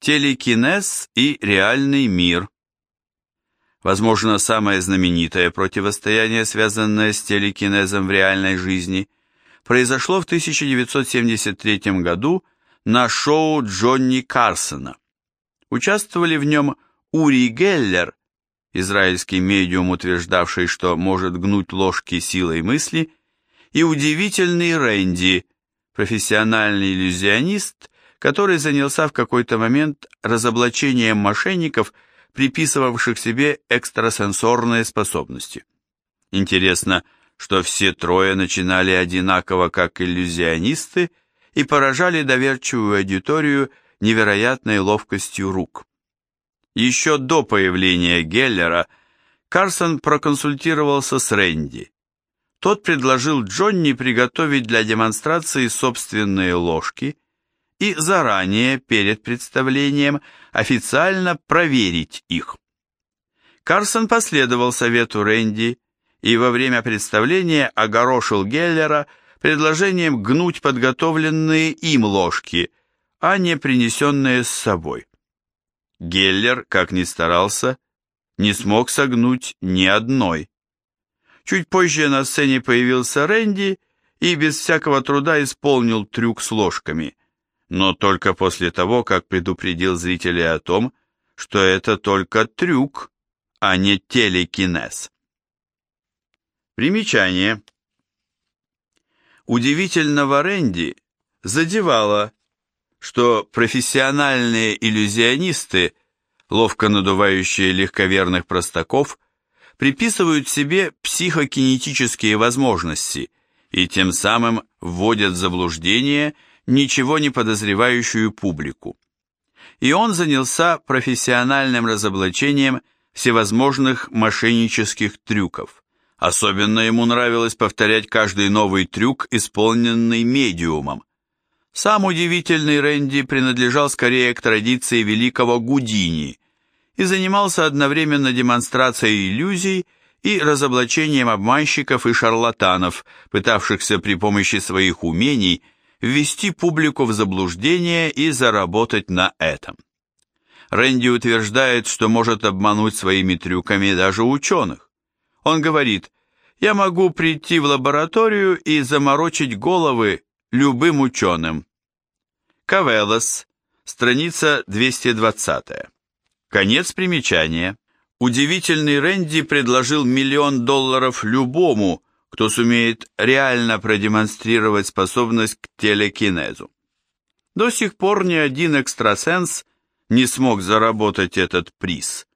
Телекинез и реальный мир. Возможно, самое знаменитое противостояние, связанное с телекинезом в реальной жизни, произошло в 1973 году на шоу Джонни Карсона. Участвовали в нем Ури Геллер, израильский медиум, утверждавший, что может гнуть ложки силой мысли, и удивительный Рэнди, профессиональный иллюзионист, который занялся в какой-то момент разоблачением мошенников, приписывавших себе экстрасенсорные способности. Интересно, что все трое начинали одинаково как иллюзионисты и поражали доверчивую аудиторию невероятной ловкостью рук. Еще до появления Геллера Карсон проконсультировался с Рэнди. Тот предложил Джонни приготовить для демонстрации собственные ложки – и заранее, перед представлением, официально проверить их. Карсон последовал совету Рэнди и во время представления огорошил Геллера предложением гнуть подготовленные им ложки, а не принесенные с собой. Геллер, как ни старался, не смог согнуть ни одной. Чуть позже на сцене появился Рэнди и без всякого труда исполнил трюк с ложками – но только после того, как предупредил зрителей о том, что это только трюк, а не телекинез. Примечание. Удивительного Рэнди задевало, что профессиональные иллюзионисты, ловко надувающие легковерных простаков, приписывают себе психокинетические возможности и тем самым вводят в заблуждение – ничего не подозревающую публику. И он занялся профессиональным разоблачением всевозможных мошеннических трюков. Особенно ему нравилось повторять каждый новый трюк, исполненный медиумом. Сам удивительный Рэнди принадлежал скорее к традиции великого Гудини и занимался одновременно демонстрацией иллюзий и разоблачением обманщиков и шарлатанов, пытавшихся при помощи своих умений – ввести публику в заблуждение и заработать на этом. Рэнди утверждает, что может обмануть своими трюками даже ученых. Он говорит, я могу прийти в лабораторию и заморочить головы любым ученым. Кавелос, страница 220. Конец примечания. Удивительный Рэнди предложил миллион долларов любому, кто сумеет реально продемонстрировать способность к телекинезу. До сих пор ни один экстрасенс не смог заработать этот приз.